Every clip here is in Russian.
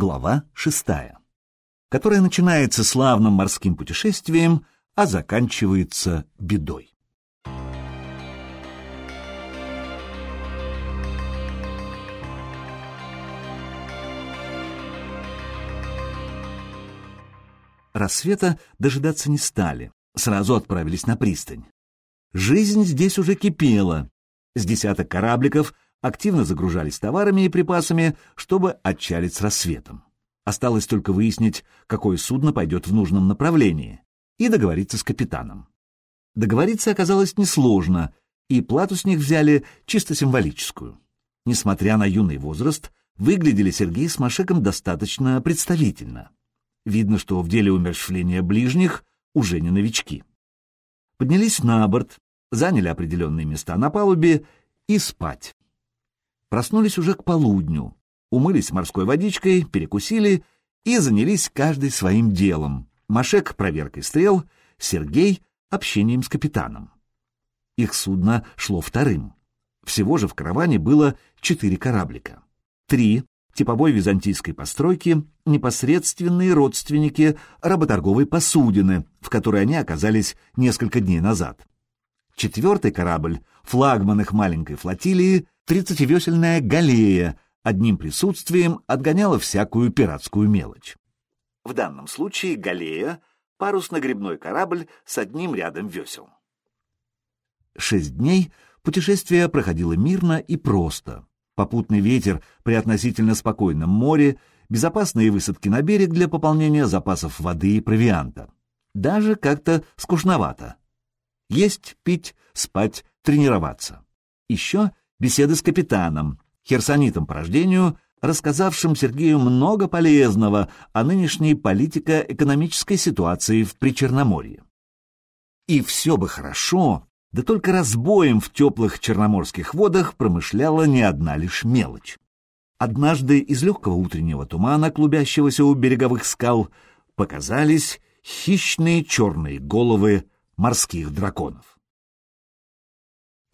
Глава шестая, которая начинается славным морским путешествием, а заканчивается бедой. Рассвета дожидаться не стали, сразу отправились на пристань. Жизнь здесь уже кипела. С десяток корабликов активно загружались товарами и припасами, чтобы отчалить с рассветом. Осталось только выяснить, какое судно пойдет в нужном направлении, и договориться с капитаном. Договориться оказалось несложно, и плату с них взяли чисто символическую. Несмотря на юный возраст, выглядели Сергей с Машеком достаточно представительно. Видно, что в деле умерщвления ближних уже не новички. Поднялись на борт, заняли определенные места на палубе и спать. Проснулись уже к полудню, умылись морской водичкой, перекусили и занялись каждый своим делом. Машек — проверкой стрел, Сергей — общением с капитаном. Их судно шло вторым. Всего же в караване было четыре кораблика. Три типовой византийской постройки, непосредственные родственники работорговой посудины, в которой они оказались несколько дней назад. Четвертый корабль, флагман их маленькой флотилии, тридцативесельная галея, одним присутствием отгоняла всякую пиратскую мелочь. В данном случае галея — парусно-гребной корабль с одним рядом весел. Шесть дней путешествие проходило мирно и просто. Попутный ветер при относительно спокойном море, безопасные высадки на берег для пополнения запасов воды и провианта. Даже как-то скучновато. Есть, пить, спать, тренироваться. Еще беседы с капитаном, херсонитом по рождению, рассказавшим Сергею много полезного о нынешней политико-экономической ситуации в Причерноморье. И все бы хорошо, да только разбоем в теплых черноморских водах промышляла не одна лишь мелочь. Однажды из легкого утреннего тумана, клубящегося у береговых скал, показались хищные черные головы морских драконов.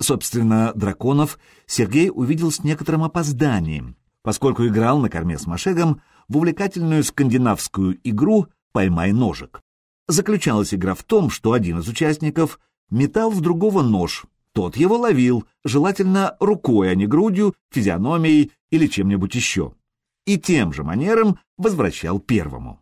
Собственно, драконов Сергей увидел с некоторым опозданием, поскольку играл на корме с Машегом в увлекательную скандинавскую игру «Поймай ножик». Заключалась игра в том, что один из участников метал в другого нож, тот его ловил, желательно рукой, а не грудью, физиономией или чем-нибудь еще, и тем же манером возвращал первому.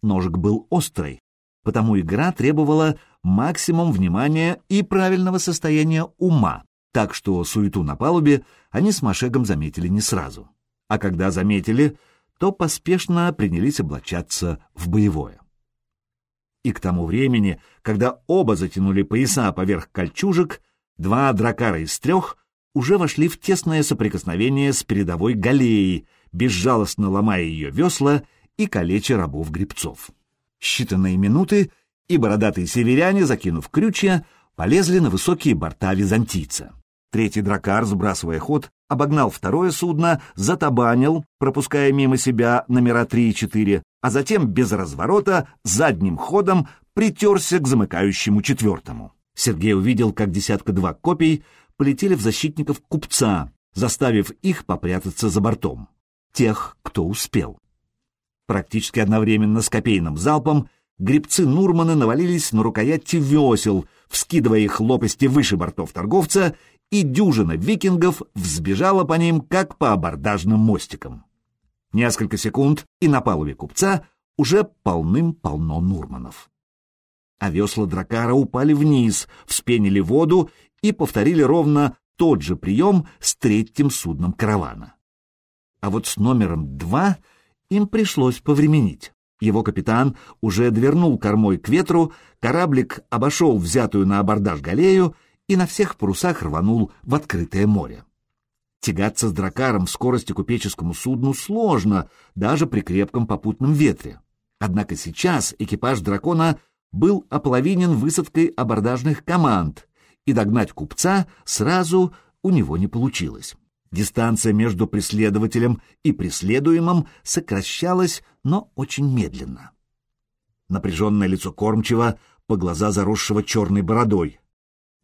Ножик был острый, потому игра требовала максимум внимания и правильного состояния ума, так что суету на палубе они с Машегом заметили не сразу. А когда заметили, то поспешно принялись облачаться в боевое. И к тому времени, когда оба затянули пояса поверх кольчужек, два дракара из трех уже вошли в тесное соприкосновение с передовой галеей, безжалостно ломая ее весла и калеча рабов-гребцов. Считанные минуты, и бородатые северяне, закинув крючья, полезли на высокие борта византийца. Третий дракар, сбрасывая ход, обогнал второе судно, затабанил, пропуская мимо себя номера 3 и 4, а затем без разворота, задним ходом притерся к замыкающему четвертому. Сергей увидел, как десятка-два копий полетели в защитников купца, заставив их попрятаться за бортом. Тех, кто успел. Практически одновременно с копейным залпом гребцы Нурманы навалились на рукояти весел, вскидывая их лопасти выше бортов торговца, и дюжина викингов взбежала по ним, как по абордажным мостикам. Несколько секунд, и на палубе купца уже полным-полно Нурманов. А весла дракара упали вниз, вспенили воду и повторили ровно тот же прием с третьим судном каравана. А вот с номером два им пришлось повременить. Его капитан уже двернул кормой к ветру, кораблик обошел взятую на абордаж галею и на всех парусах рванул в открытое море. Тягаться с дракаром в скорости купеческому судну сложно, даже при крепком попутном ветре. Однако сейчас экипаж дракона был ополовинен высадкой абордажных команд, и догнать купца сразу у него не получилось. Дистанция между преследователем и преследуемым сокращалась, но очень медленно. Напряженное лицо кормчего, по глаза заросшего черной бородой.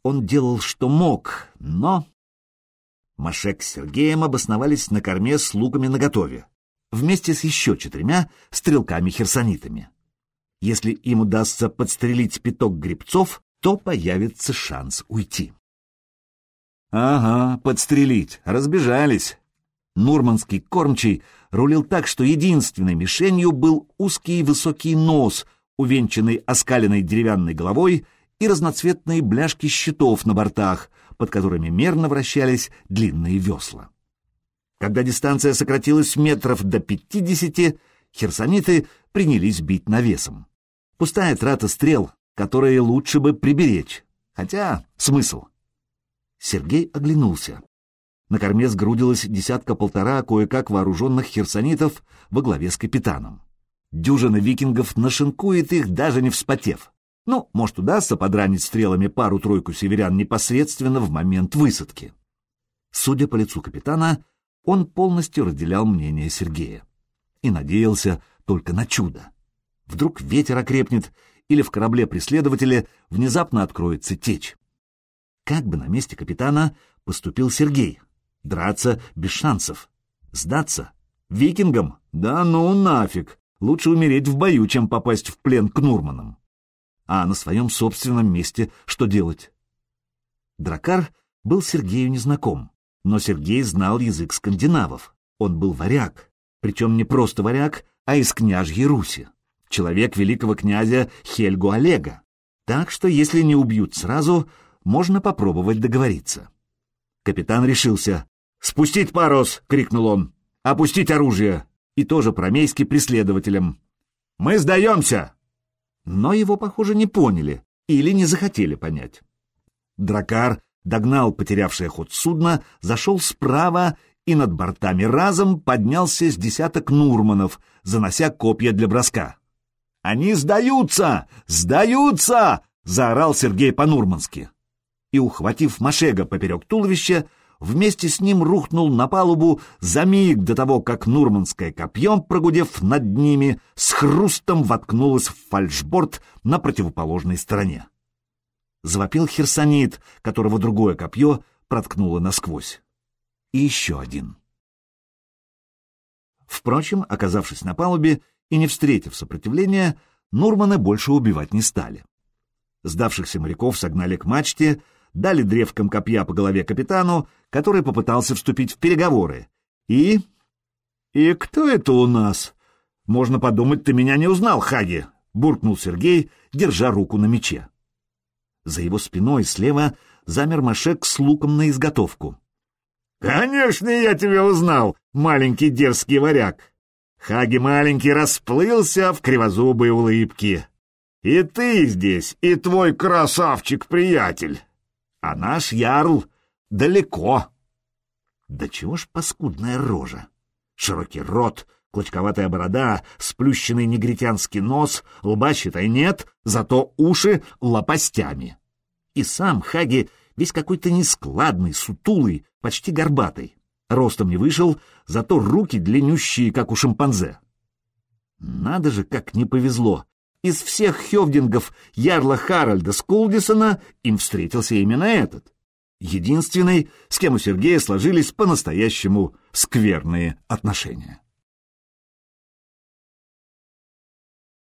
Он делал, что мог, но... Машек с Сергеем обосновались на корме с луками наготове. вместе с еще четырьмя стрелками-херсонитами. Если им удастся подстрелить пяток грибцов, то появится шанс уйти. Ага, подстрелить, разбежались. Нурманский кормчий рулил так, что единственной мишенью был узкий высокий нос, увенчанный оскаленной деревянной головой и разноцветные бляшки щитов на бортах, под которыми мерно вращались длинные весла. Когда дистанция сократилась метров до пятидесяти, херсониты принялись бить навесом. Пустая трата стрел, которые лучше бы приберечь. Хотя смысл? Сергей оглянулся. На корме сгрудилось десятка-полтора кое-как вооруженных херсонитов во главе с капитаном. Дюжина викингов нашинкует их, даже не вспотев. Ну, может, удастся подранить стрелами пару-тройку северян непосредственно в момент высадки. Судя по лицу капитана, он полностью разделял мнение Сергея и надеялся только на чудо. Вдруг ветер окрепнет, или в корабле преследователя внезапно откроется течь. Как бы на месте капитана поступил Сергей? Драться без шансов. Сдаться? Викингам? Да ну нафиг! Лучше умереть в бою, чем попасть в плен к Нурманам. А на своем собственном месте что делать? Дракар был Сергею незнаком, но Сергей знал язык скандинавов. Он был варяг, причем не просто варяг, а из княжьей Руси, человек великого князя Хельгу Олега. Так что, если не убьют сразу, можно попробовать договориться. Капитан решился. «Спустить парус!» — крикнул он. «Опустить оружие!» И тоже промейски преследователям. «Мы сдаемся!» Но его, похоже, не поняли или не захотели понять. Дракар догнал потерявшее ход судно, зашел справа и над бортами разом поднялся с десяток нурманов, занося копья для броска. «Они сдаются! Сдаются!» — заорал Сергей по-нурмански. И, ухватив Машега поперек туловища, вместе с ним рухнул на палубу за миг до того, как нурманское копье, прогудев над ними, с хрустом воткнулось в фальшборд на противоположной стороне. Завопил херсонит, которого другое копье проткнуло насквозь. И еще один. Впрочем, оказавшись на палубе и не встретив сопротивления, Нурманы больше убивать не стали. Сдавшихся моряков согнали к мачте, дали древком копья по голове капитану, который попытался вступить в переговоры. И... «И кто это у нас?» «Можно подумать, ты меня не узнал, Хаги!» — буркнул Сергей, держа руку на мече. За его спиной слева замер Машек с луком на изготовку. «Конечно, я тебя узнал, маленький дерзкий варяг!» Хаги маленький расплылся в кривозубой улыбке. «И ты здесь, и твой красавчик-приятель!» А наш ярл далеко. Да чего ж паскудная рожа? Широкий рот, клочковатая борода, сплющенный негритянский нос, лба, считай, нет, зато уши лопастями. И сам Хаги весь какой-то нескладный, сутулый, почти горбатый. Ростом не вышел, зато руки длиннющие, как у шимпанзе. Надо же, как не повезло. Из всех хевдингов ярла Харальда Скулдисона им встретился именно этот. Единственный, с кем у Сергея сложились по-настоящему скверные отношения.